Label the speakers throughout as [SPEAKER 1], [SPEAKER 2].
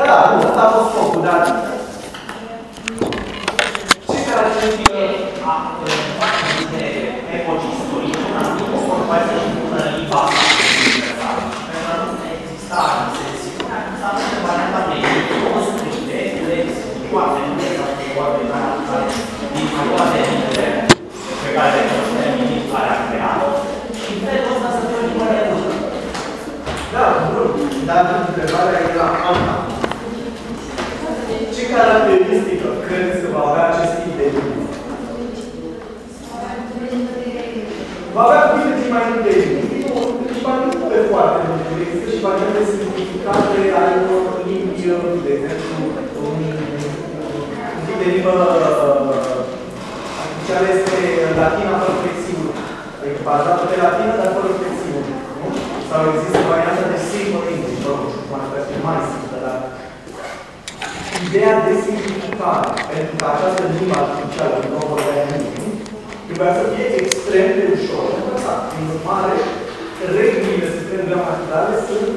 [SPEAKER 1] Da, da, nu, ăsta a fost scopul, dar ce caracteristică a de ecocistorii, un anumit scop, mai să și pună limba pentru a nu exista sensiunea, să avem varianta de două scrise, le foarte multe sau foarte mare, din toate limbile pe care terminit care a creat și în felul ăsta să fie o limbă neutră. Da, bun, dar întrebarea era alta. Ce caracteristică credeți că va avea acest tip de limbă? Va avea cuvinte din mai multe limbi. Limba nu pe foarte multe. Există și variante simplificate ale unor limbi, de exemplu, un, un tip de limbă artificială este latina fără flexiune. Adică bazată pe latină, dar fără flexiune. Nu? Sau există varianta de simple English, nu știu cum ar fi mai simplă, dar ideea de simplificare, pentru că această limbă artificială, nu o vorbea nimeni, trebuia să fie extrem de ușor de învățat. Prin urmare, regulile sistem gramaticale sunt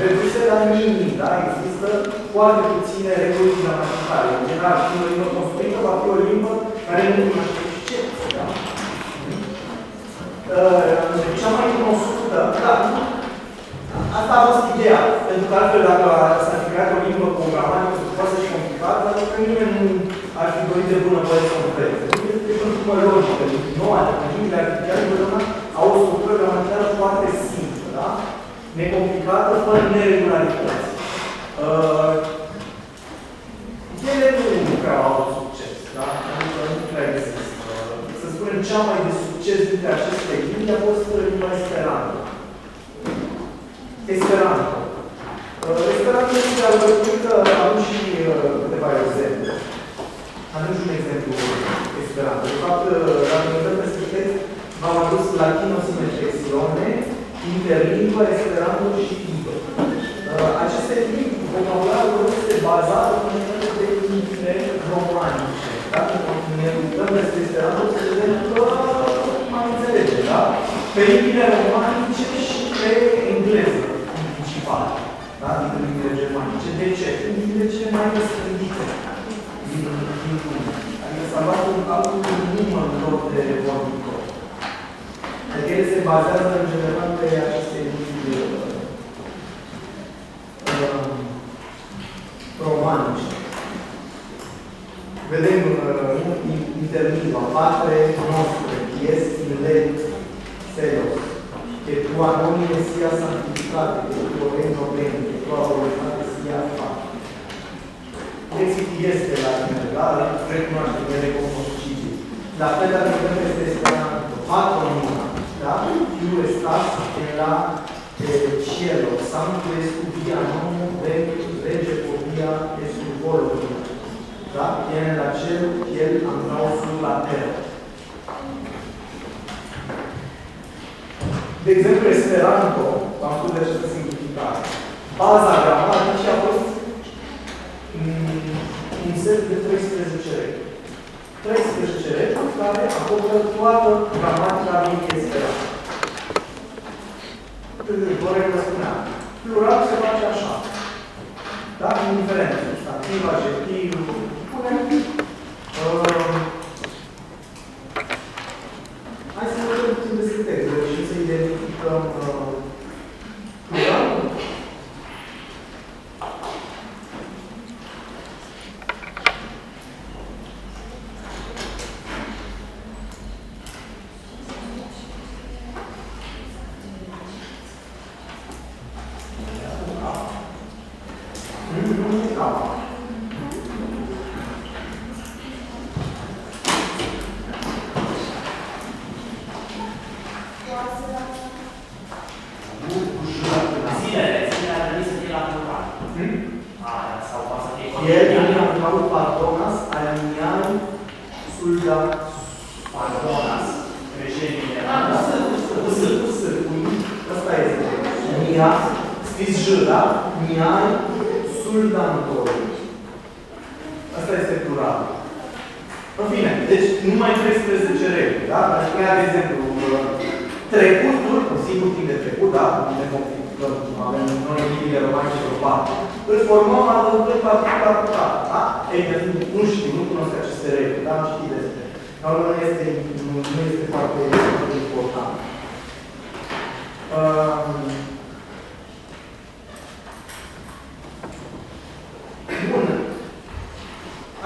[SPEAKER 1] reduse la minim, da? Există foarte puține reguli gramaticale. În general, și o limbă construită va fi o limbă care nu cunoaște excepții, da? Uh, cea mai cunoscută, da, Asta a fost ideea. Pentru că altfel, dacă s-ar fi creat o limbă cu o gramatică stufoasă și complicată, că nimeni nu ar fi dorit de bună voie să o creeze. Este până urmă logică. Noua, limbile artificiale, întotdeauna au o structură gramaticală foarte simplă, da? Necomplicată, fără neregularități. Uh, ele nu prea au avut succes, da? Adică nu prea există. Să spunem, cea mai de succes dintre aceste limbi a fost limba Esperanto. Esperanto. Uh, Esperanto este alăturită, am și uh, câteva exemple. Am și un exemplu Esperanto. De fapt, dacă ne uităm peste text, v-am adus latino sine flexione, interlingua, Esperanto și limbă. Uh, aceste limbi, vocabularul lor este bazat pe unele de limbile romanice. Dacă ne uităm peste Esperanto, să vedem că mai înțelege, da? Pe limbile romanice și pe engleză principal, da? din limbile germanice. De ce? Sunt limbile cele mai răspândite din, din lume. Adică s-a luat un altul număr lor de vorbitori. Adică ele se bazează în general pe aceste limbi uh, romanice. Vedem uh, interlingua, patre nostre, pies in leg, selos che tua nomine sia santificato, che il tuo regno venga, che tua volontà sia fatta. Exit este la la recunoaște, e recunoscibil. La fel de avem este Esperanto, patronima, da? Più estas en la eh, cielo, sancto est via nomo, rege povia est volo tua. Da? Tiene la cielo, el andau sur la terra. De exemplu, Esperanto, am spus de această simplificare. Baza gramaticii a fost un set de 13 reguli. 13 reguli care acoperă toată gramatica limbii Esperanto. O regulă spunea, plural se face așa. Da? Indiferent, substantiv, adjectiv, punem uh, Hai să vedem puțin despre textele și să identificăm uh, pluralul.
[SPEAKER 2] Zilele, zilele ar trebui să fie la plural. Aia, sau poate să fie
[SPEAKER 1] El
[SPEAKER 2] cotidian.
[SPEAKER 1] in amicalul pardonas aliniai sul da
[SPEAKER 2] Pardonas. Greșelile.
[SPEAKER 1] Ah, da, să, cu S, cu S, cu I. Asta este. Mia, scris J, da? Miai sul dantori. Asta este plural. În fine, deci numai 13 reguli, da? Aș putea, de exemplu, trecutul, un singur timp de trecut, da? Ne vom fi, avem noi limbile romanice vreo patru. îl formăm adăugând particula cu K. Da? Ei, nu știu, nu cunosc aceste reguli, dar am citit despre. Dar nu este, nu, nu este foarte, foarte important. Um, Bun.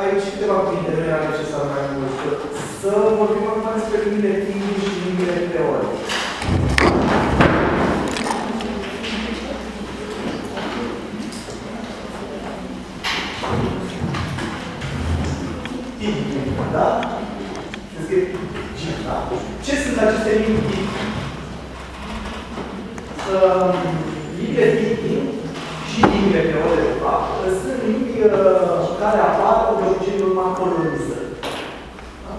[SPEAKER 1] Aici câteva cuvinte, nu era necesar mai mult. Să vorbim acum despre limbile timp și limbile teorice. Timp, da? Se scrie timp, da? Ce sunt aceste limbi? Uh, limbile timp și limbile teorice, de fapt, sunt limbi uh, care apar de obicei în urma colonizării. Da?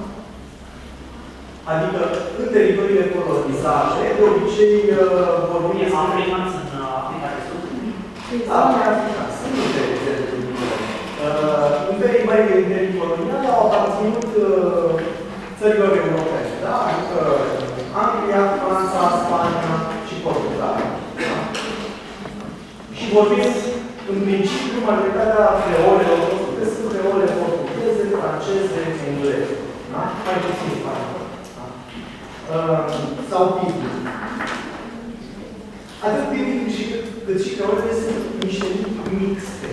[SPEAKER 1] Adică, în teritoriile colonizate, de obicei uh, vorbim
[SPEAKER 2] În Africa, sunt în Africa de Sud.
[SPEAKER 1] Da, mai Africa. Sunt multe exemple. Uh, Imperii mai Imperii coloniale au aparținut uh, țărilor europene, da? Adică Anglia, Franța, Spania și Portugalia. Da? Și vorbim în principiu majoritatea creolelor noastre sunt creole portugheze, franceze, engleze. Da? Mai puțin spaniol. Da? Uh, sau pidgin. Atât pidgin și cât și creolele sunt niște limbi mixte.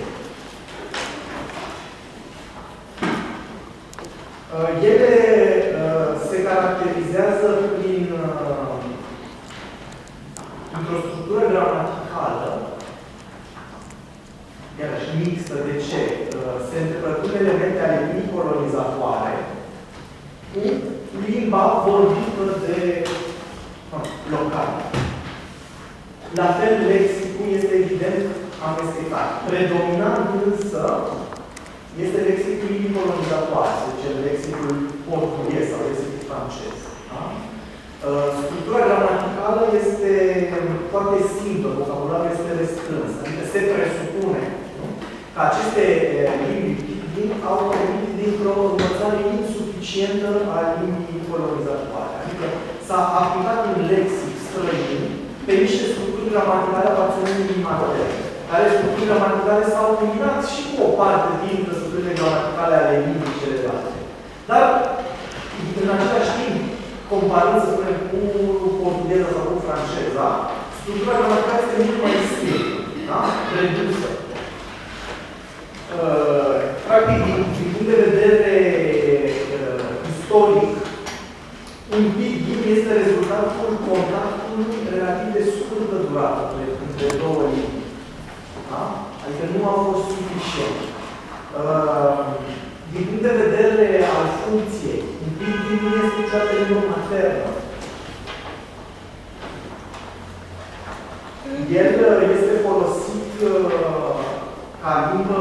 [SPEAKER 1] Uh, ele uh, se caracterizează prin uh, într-o structură gramaticală iarăși mixtă. De ce? Uh, se întâmplă elemente ale limbii colonizatoare cu limba vorbită de uh, local. La fel, lexicul este evident amestecat. Predominant însă este lexicul limbii colonizatoare, să zicem lexicul portughez sau lexicul francez. Da? Uh, structura gramaticală este foarte simplă, vocabularul este restrâns, adică se presupune nu? că aceste limbi din, au venit dintr-o învățare insuficientă a limbii colonizatoare. Adică s-a aplicat un lexic străin pe niște structuri gramaticale aparținând limbii materne, care structuri gramaticale s-au combinat și cu o parte din structurile gramaticale ale limbii celelalte. Dar, în același timp, comparând, să spunem, cu portugheza sau cu franceza, structura gramaticală este mult mai simplă, da? redusă. Uh, practic, din, din punct de vedere uh, istoric, un pidgin este rezultatul contactului relativ de scurtă durată între două limbi. Da? Adică nu a fost suficient. Uh, din punct de vedere al funcției, un pidgin nu este niciodată limbă maternă. El este folosit uh, ca limbă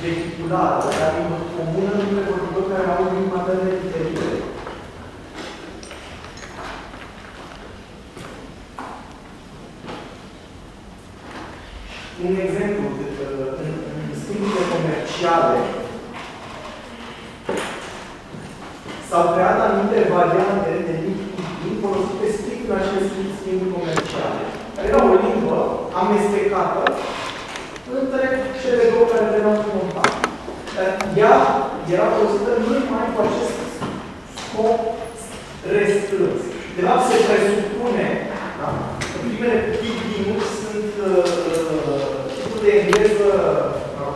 [SPEAKER 1] vehiculară, ca limbă comună între vorbitori care au limbi materne diferite. Un exemplu, în, în schimburile comerciale s-au creat anumite variante de limbi folosite strict în aceste schimburi comerciale. Care era o limbă amestecată între cele două care veneau în contact. Ea era folosită numai cu acest scop restrâns. De fapt, se presupune da? că primele pidgin-uri sunt uh, tipul de engleză, da?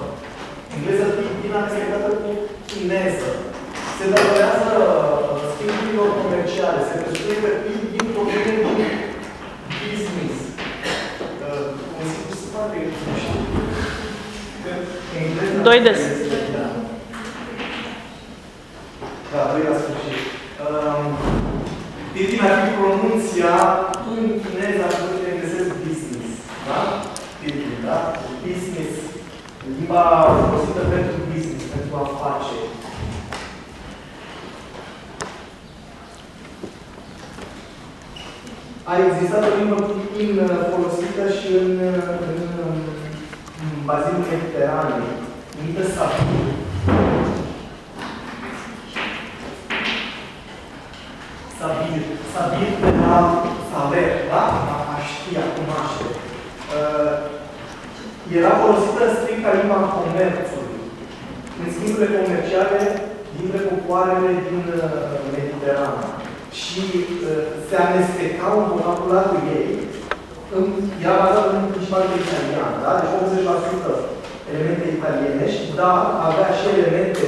[SPEAKER 1] engleză pidgin amestecată cu chineză. Se datorează uh, schimburilor comerciale. Se presupune că pidgin provine din business. Uh, un simplu spate, nu știu.
[SPEAKER 3] Doi des.
[SPEAKER 1] Da. Da, doi la sfârșit. Um, Pidgin ar fi pronunția în chineză atunci când găsesc business. Da? Pidgin, da? Business. Limba folosită pentru business, pentru afaceri. A existat o limbă Pidgin folosită și în, în, în bazinul mediteranei, numită Sabir. Sabir. Sabir de la saber, da? A ști, a cunoaște. Uh, era folosită strict ca limba comerțului. În schimburile comerciale dintre popoarele din uh, Mediterana. Și uh, se amestecau în vocabularul ei, în, era bazat în principal pe italian, da? Deci 80% elemente italienești, dar avea și elemente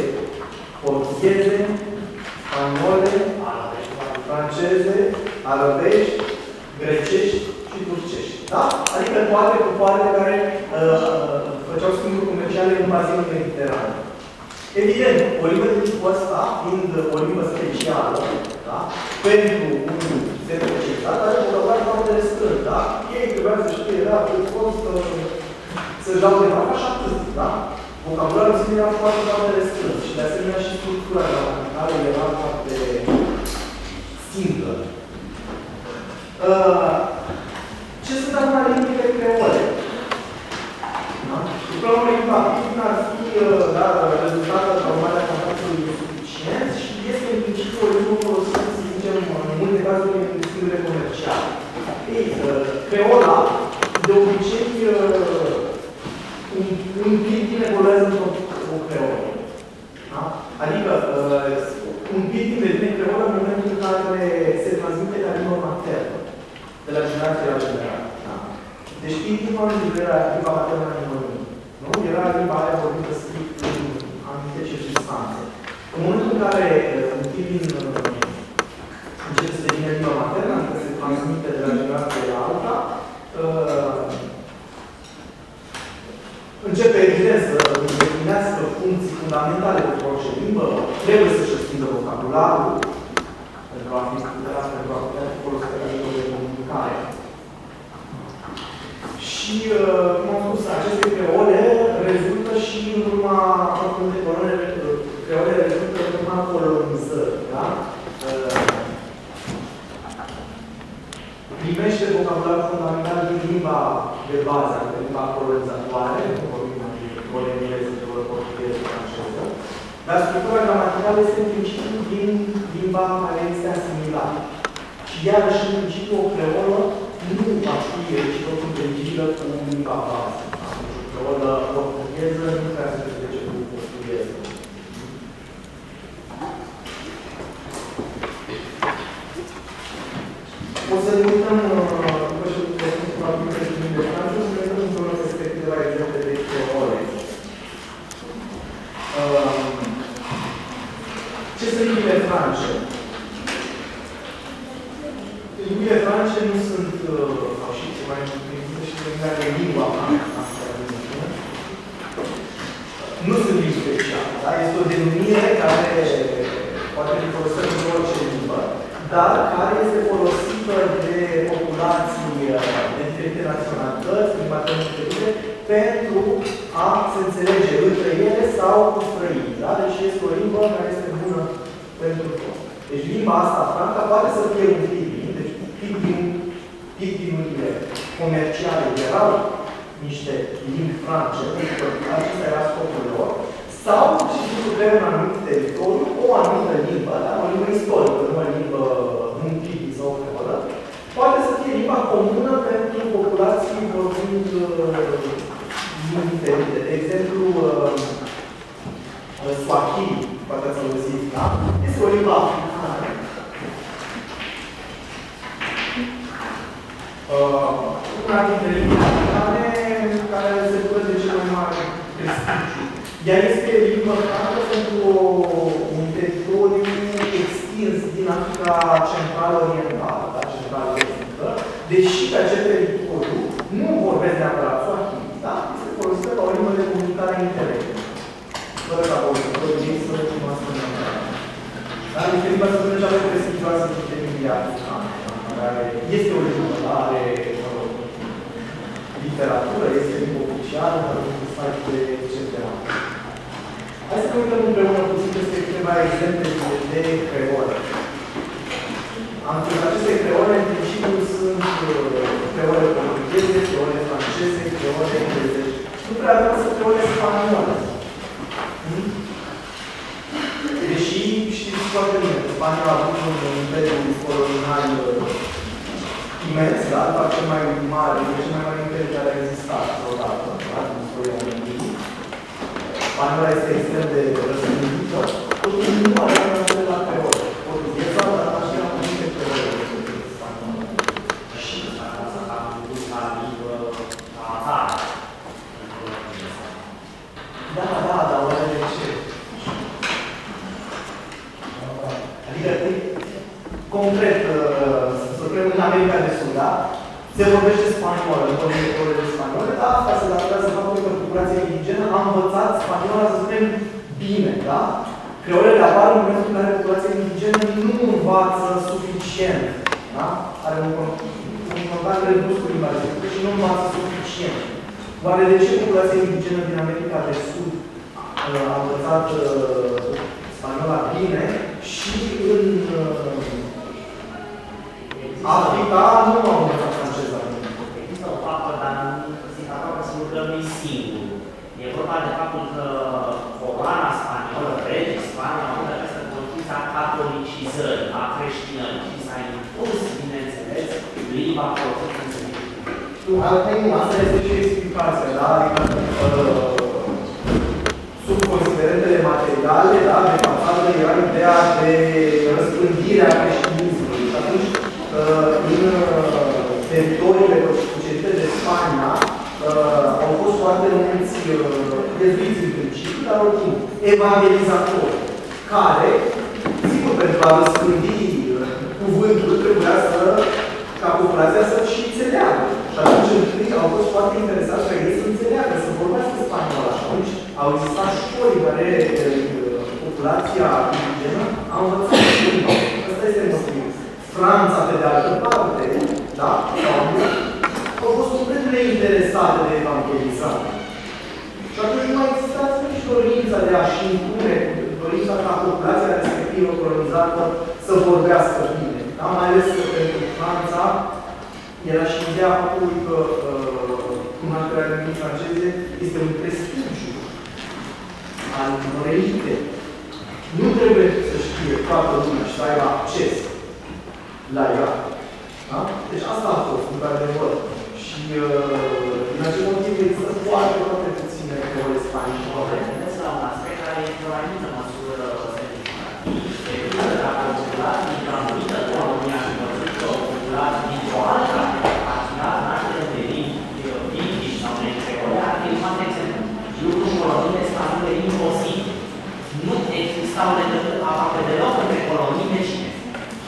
[SPEAKER 1] portugheze, spaniole, franceze, arabești, grecești și turcești. Da? Adică toate popoarele care uh, făceau schimburi comerciale în bazinul mediteran. Evident, o limbă de tipul ăsta, fiind o limbă specială, da? pentru un set specializat, are un vocabular foarte restrâns. Da? Ei trebuia să știe, da, cât fost uh, să-și dau de fapt așa atât. Da? Vocabularul în sine era foarte, foarte restrâns și de asemenea și structura gramaticară era foarte simplă. Uh, ce sunt acum limbile creole? Da? După la urmă, limba activă ar fi uh, da, rezultată ca urmare a contactului suficient și este în principiu o limbă folosită, să zicem, în multe cazuri în schimburile comerciale. Ei, uh, creola, de obicei, uh, un, un pic din evoluează într-o creolă. Da? Adică, uh, un pic din devine creolă în momentul în care se transmite ca limbă maternă, de la generație la generație. Da? Deci, intima nu era limba maternă a nimănui. Nu? Era limba aia vorbită strict în anumite circunstanțe. În momentul în care uh, un pic din uh, începe să devină limba maternă, adică se transmite de la generație la alta, uh, începe evident să îndeplinească funcții fundamentale pentru orice limbă, trebuie să-și extindă vocabularul pentru a fi puterea, pentru a putea fi folosită ca limbă de comunicare. Și, uh, cum am spus, aceste creole rezultă și în urma multe coloane, creole rezultă în urma colonizării, da? Uh, primește vocabularul fundamental din limba de bază, din limba colonizatoare, nu vorbim de ori engleză, de ori portugheză, franceză, dar structura gramaticală este în principiu din limba care este asimilată. Și iarăși, în principiu, o creolă nu va fi reciproc inteligibilă cu limba bază. O creolă portugheză nu prea se trece cu portugheză. O să ne uităm, după ce discutăm probabil pe limbile franceze, să ne uităm împreună peste câteva exemple de creole. Ce sunt limbile france? Limbile france nu sunt, sau și ce mai există și limba de limba nu sunt limbi speciale, da? Este o denumire care poate fi folosită în orice limbă, dar care este folosită de populații de diferite naționalități, din partea diferite, pentru a se înțelege între ele sau cu străini. Da? Deci este o limbă care este bună pentru toți. Deci limba asta franca poate să fie un pic deci pic din, pic din comerciale erau niște limbi france, pentru că acesta era scopul lor, sau și simplu pe un anumit teritoriu, o anumită limbă, dar o limbă istorică, nu o limbă muntică sau creolă, poate să fie limba comună pentru populații vorbind limbi diferite. De exemplu, uh, Swahili, poate să auziți, da? Este o limbă africană. Uh, una dintre limbile africane care se bucură de cel mai mare prestigiu. Ea este limbă francă pentru un teritoriu extins din Africa Centrală Orientală, da, Centrală Estică, deși pe acel teritoriu nu vorbesc neapărat Swahili, da? Este folosită ca o limbă de comunicare internă. Fără ca vorbitorii ei să recunoască neapărat. Dar este limba să spune cea mai prestigioasă dintre limbile africane, care este o limbă, are literatură, este limba oficială, are un site, etc. Hai să ne uităm împreună puțin peste câteva exemple de creole. Am spus aceste creole, în principiu, sunt creole portugheze, creole franceze, creole englezești. Nu prea avem să creole spaniole. Hmm? Deși știți foarte bine, Spania a avut un imperiu colonial imens, da? Cel mai mare, cel mai mare imperiu care a existat vreodată, da? spaniola este extrem de răspândită, totuși nu are un la creol. Portugheza, dar așa am anumite creole spaniolă.
[SPEAKER 2] Și asta să am dus la limbă ca atare.
[SPEAKER 1] Da, da, da, oare de ce? Adică, concret, uh, să spunem în America de Sud, da? Se vorbește spaniolă, în vorbitorul de spaniolă, dar asta se datorează faptului că populația indigenă a învățat spaniola, să spunem, bine, da? Creolele apar în momentul în care populația indigenă nu învață suficient, da? Are un, con- un contact redus cu limba respectivă și nu învață suficient. Oare de ce populația indigenă din America de Sud uh, a învățat uh, spaniola bine și în uh, Africa nu au învățat franceza bine?
[SPEAKER 2] Există o faptă, dar nu zic aproape sigur că nu e singur. E vorba de faptul că coroana spaniolă, regii Spania, au avut această politică a catolicizării, a creștinării și s-a impus, bineînțeles, limba folosită în serviciu.
[SPEAKER 1] Asta nu, asta este și explicația, da? Adică, uh, sub considerentele materiale, da, de fațadă era ideea de răspândire a creștinismului. Și atunci, uh, în uh, teritoriile cucerite de Spania, uh, au fost foarte mulți uh, jezuiți în principiu, dar au timp evangelizatori, care, sigur, pentru a răspândi uh, cuvântul, trebuia să ca populația să și înțeleagă. Și atunci, întâi, au fost foarte interesați ca ei să înțeleagă, să vorbească spaniolă. Și atunci au existat școli în care uh, populația indigenă a învățat limba. Asta este motivul. Franța, pe de altă parte, da, sau au fost complet neinteresate de evangelizare. Și atunci nu a existat nici dorința de a-și impune, dorința ca populația respectivă colonizată să vorbească bine. Da? Mai ales că pentru Franța era și ideea faptului că uh, cunoașterea limbii franceze este un prestigiu al unor elite. Nu trebuie să știe toată lumea și să aibă acces la ea. Da? Deci asta a fost, într-adevăr. Și uh, din acest motiv există foarte, foarte puține creole spaniole.
[SPEAKER 2] Vedeți la un aspect care este o anumită măsură semnificativ. De pildă, dacă o populație dintr-o anumită colonie aș văzut că o populație dintr-o altă aparținat naștere de limbi indici sau de creole, ar fi un alt exemplu. Lucru în coloniile spaniole imposibil. Nu existau legături aproape deloc între colonii vecine.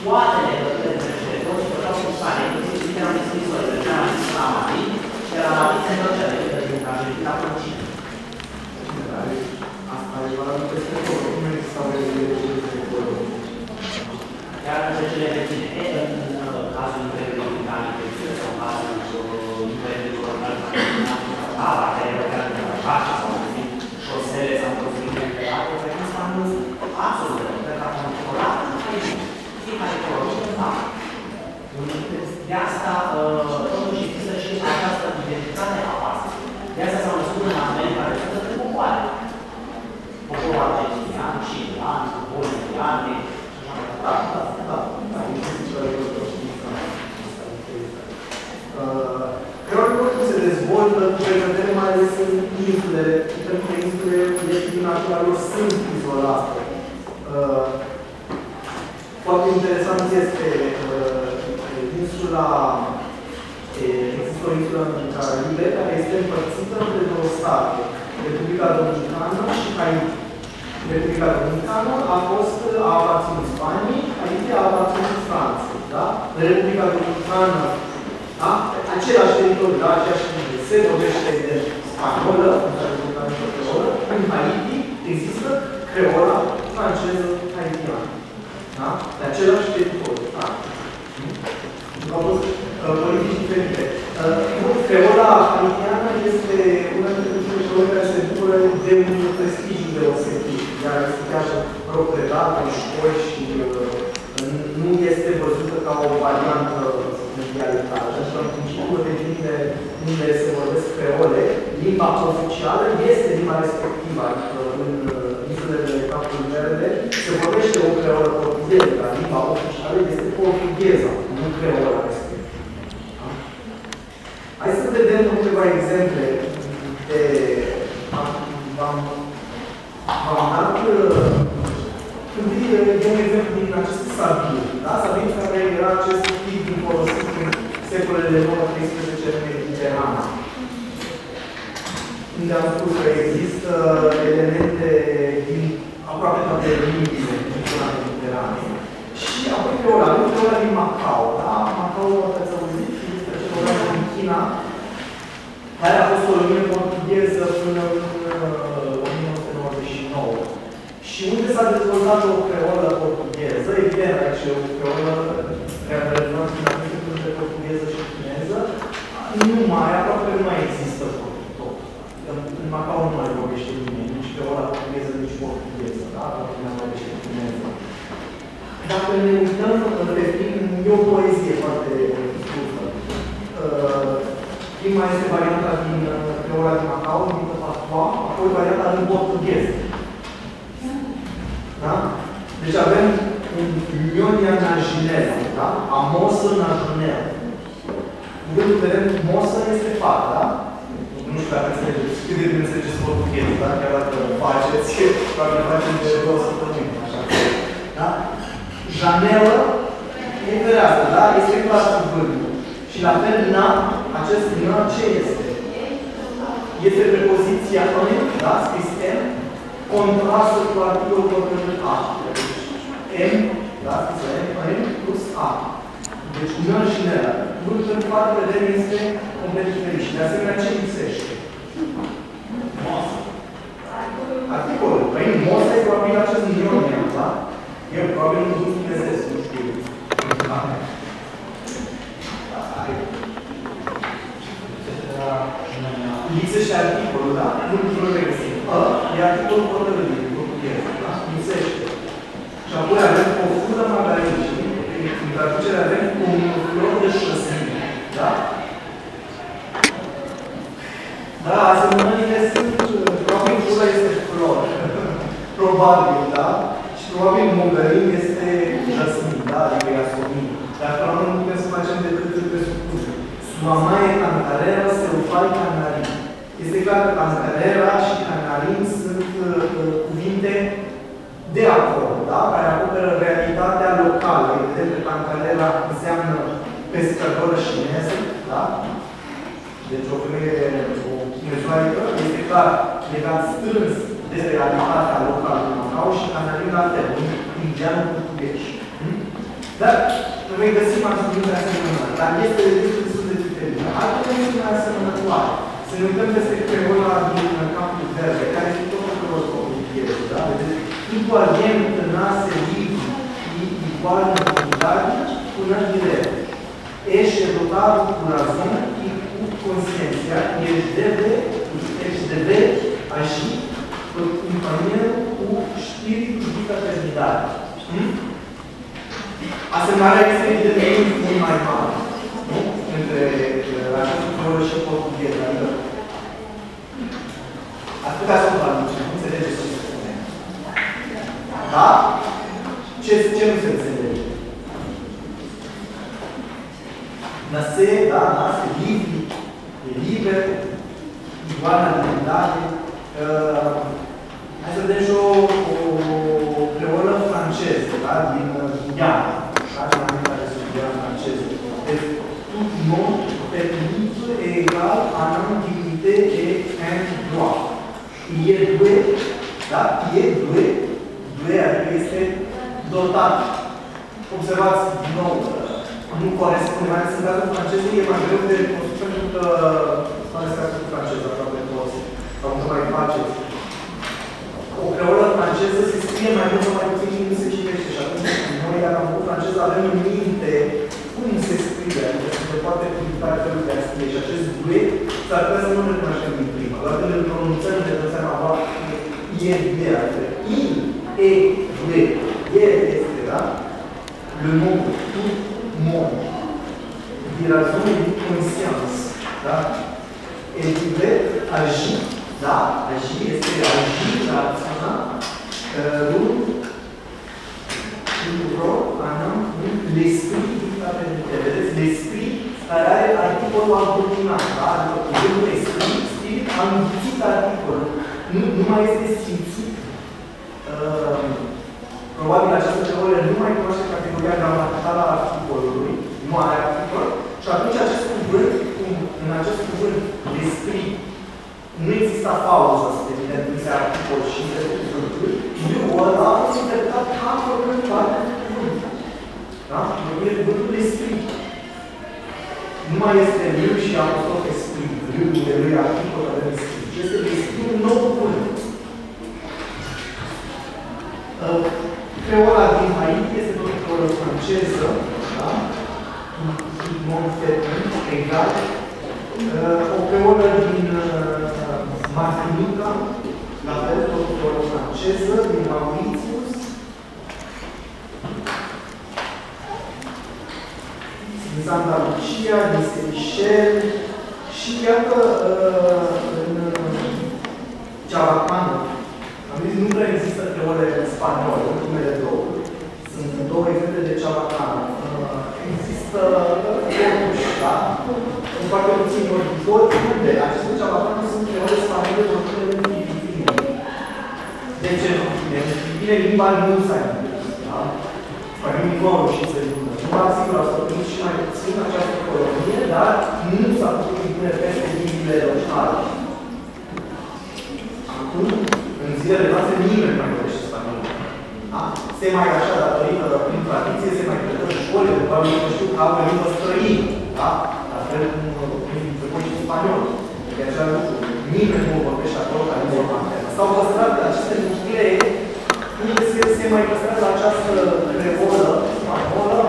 [SPEAKER 2] Toate legăturile între cele două se făceau cu sale, inclusiv trimiterea unei scrisori, trecerea la la Madrid, și la Madrid se întorcea de către din Argentina până în Chile.
[SPEAKER 1] Asta e valabil peste tot. Nu existau legături de acolo.
[SPEAKER 2] Iar între cele vecine, e, în uh, cazul Imperiului Britanic, de exemplu, sau în cazul uh, Imperiului Colonial Francez, Ava, care era de la Pașa, sau în șosele sau construite de alte, pe cum s-a dus absolut de pe care am controlat, fiecare colonie în parte. De asta, uh, totuși există și această identitate a pasă. De asta s-au născut în America de Sud de popoare. Poporul argentinian, chilean, bolivian, și așa mai
[SPEAKER 1] Da,
[SPEAKER 2] departe.
[SPEAKER 1] da, da, da, există legături cu Uh, Creolul oricum se dezvoltă cu precădere mai ales în insulele, pentru că insulele, deci din natura lor, sunt izolate. Uh, Foarte interesant este uh, insula, eh, există o insulă în Caraibe care este împărțită între două state, Republica Dominicană și Haiti. Republica Dominicană a fost, a aparținut Spaniei, Haiti a aparținut Franței, da? În Republica Dominicană, da? Același teritoriu, da? Aceeași linie. Se vorbește de spaniolă, în care vorbește creolă, în Haiti există creola franceză haitiană. Da? De același teritoriu. Da? Au fost uh, politici diferite. Uh, creola haitiană este una dintre culturile care se bucură de un prestigiu deosebit. Ea este chiar rog predată în școli și uh, nu este văzută ca o variantă dialectală. Pentru că în principiu de limbile, limbile se vorbesc creole, limba oficială este limba respectivă, adică în uh, insulele Capul Verde se vorbește o creolă portugheză, dar limba oficială este portugheza, nu creola vedem câteva exemple de... V-am dat uh, întâi de un exemplu din acest sabin. Da? Sabin care era acest tip din folosit în secolele 9-13 Mediterana. Unde am spus că există elemente din aproape toate limbile din zona Mediteranei. Și apoi pe ora, pe ora din Macau, da? Macau, ați auzit, este cel din China, care a fost colonie portugheză până în 1999. Și unde s-a dezvoltat o creolă portugheză, evident, aici o creolă care relevant din anumite între portugheză și chineză, nu mai, aproape nu mai există tot. În Macau nu mai vorbește nimeni, nici creola portugheză, nici portugheză, da? Nu mai vorbește chineză. Dacă ne uităm pe film, e o poezie foarte scurtă. Uh, prima este varianta din creola din Macau, numită Patois, apoi varianta din portughez. Da? Deci avem un Ionia Najinel, da? Amosă Najinel. Cuvântul vedem, mosă este fată, da? Nu știu dacă înțelegeți, cât de bine înțelegeți portughez, da? Chiar dacă faceți, probabil facem de două săptămâni, așa. Da? Janelă e fereastră, da? Este clar cuvântul. Și la fel, na, acest na, ce este? Este prepoziția în, da? Scris M, contrastă cu articolul hotărât A. M, da? Scris M, M plus A. Deci, nu și nea. Cuvântul în față, vedem, este complet diferit. Și de asemenea, ce lipsește? Mosă. Articolul. Păi, mosă e probabil acest milion, da? Eu probabil nu găsesc, nu știu. Lipsește articolul, da? Nu nu regăsim. A e articolul hotărât din portughez, da? Lipsește. Și apoi avem o fură margarină și în traducere avem un flor de șosini, da? Da, asemănările sunt, probabil fura este flor. probabil, da? Și probabil mongărin este jasmin, da? Adică iasomin. Dar până nu putem să facem decât presupune. Mamaie cantarera se ufai canarin. Este clar că cantarera și canarin sunt uh, cuvinte de acolo, da? care acoperă realitatea locală. Evident că cantarera înseamnă pescătoră chineză, da? Deci o femeie, o chinezoaică, este clar legat strâns de realitatea locală din Macau și canarin la fel, un indian portughez. Hmm? Dar noi găsim atitudini asemănătoare, dar este destul de diferit. Altele sunt asemănătoare. Să ne uităm peste creola din campul verde, care este tot o creolă portugheză, da? Vedeți? Igualmente nasce livre e igual na comunidade por não direto. Este é dotado por razão e por consciência e eles devem, eles devem agir acompanhando o espírito de fraternidade. Hum? Asemănarea este evident mult mai mare nu? între această cultură și portugheză. Adică ați putea să o traduce, nu înțelegeți ce se spune. Da? Ce, ce nu se înțelege? Nascer, da, nasce livre, e liber, igual na liberdade. Uh, hai să vedem și o, o creolă franceză, da? din Guyana. Da? Din America de Sud, Guyana franceză. Deci, tout nom permis est égal à un dignité et un droit. Il est doué, da? Il est doué, doué, adică este dotat. Observați, din nou, nu corespunde, mai ales în cazul francezului, e mai greu de recunoscut pentru că spuneți cazul francez, aproape toți, sau nu mai faceți. O creolă franceză se scrie mai mult sau mai puțin și nu se citește. Și atunci, noi, dacă am făcut franceză, avem în minte cum se scrie, adică se poate printa felul de a scrie. Și acest duet s-ar putea să nu recunoaștem din prima. Doar când îl pronunțăm, ne dăm seama, va, e duet, adică I, E, duet. E este, da? Le mot, tout monde. De raison et de conscience. Da? Et duet agit, da? Agit este agit, a acționa, rând, într-o anam, l'esprit din fraternite. Vedeți, l'esprit care are articolul abominat, da? Adică cuvântul esprit, spirit, a înghițit articolul. Nu, nu mai este simțit. Uh, probabil această teorie nu mai cunoaște categoria gramaticală a articolului, nu are articol, și atunci acest cuvânt, cum în acest cuvânt descrii, nu exista pauză, evident, între articol și între cuvântul, eu ăla a fost interpretat ca oricând parte de cuvânt. Da? E cuvântul descrii. Nu mai este liu și apostrof esprit, liu de lui articol, de descrii. ci este descrii un nou cuvânt. Uh, Creola din Haiti este tot o creolă franceză, da? Montfetin, egal. Uh, O creolă din uh, Martinica, la fel, tot o creolă franceză, din Mauritius. Din Santa Lucia, din Seychelles. Și iată, uh, în Chavacano, am zis, nu prea există creole în spaniol, ultimele două. Sunt două exemple de Chavacano. Uh, Există totuși, da? În foarte puțin ori unde aceste Chavacano sunt creole spaniole de oricine în Filipine. De ce în Filipine? În Filipine limba nu s-a introdus, da? Spaniolii nu au reușit să limba. Nu sigur au stăpânit și mai puțin această colonie, dar nu s-a putut impune peste limbile locale. Acum, în zilele noastre, nimeni nu mai vorbește spaniolă. Da? Se mai așa, datorită, prin tradiție, se mai predă în școli, de oamenii nu știu că au o limbă străină. Da? La fel cum prin trecut și spaniol. De acela lucru. Nimeni nu vorbește acolo ca limbă maternă. S-au păstrat aceste nuclee unde se, se mai păstrează această creolă spaniolă,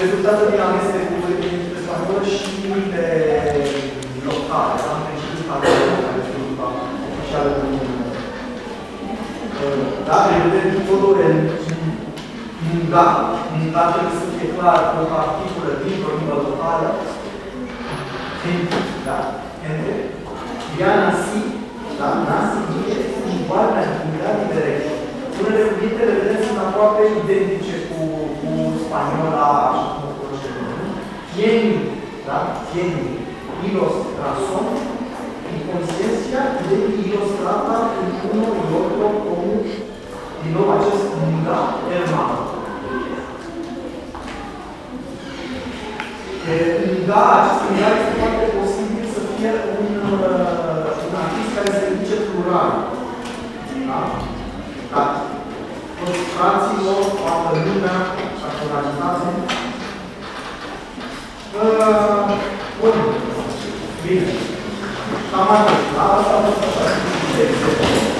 [SPEAKER 1] rezultată din amestecul dintre spaniolă și limbile locale. Da? În principiu, care este limba oficială din da, vedem totul în munga, munga trebuie să fie clar o particulă dintr-o limbă locală. Da, între. Ea nasi, da, nasi, este igual la activitate direct. Unele cuvinte le vedem sunt aproape identice cu, cu spaniola, așa cum o cunoaștem noi. Tieni, da, tieni, ilustrason, inconsistencia de ilustrata în unul locul comun din nou acest munca erman. Munca, acest munca este foarte posibil să fie un, un artist care se duce plural. Da? Da. Toți fraților, toată lumea, personalitate. Uh, bun. Bine. Cam atât. Da? Asta a fost așa.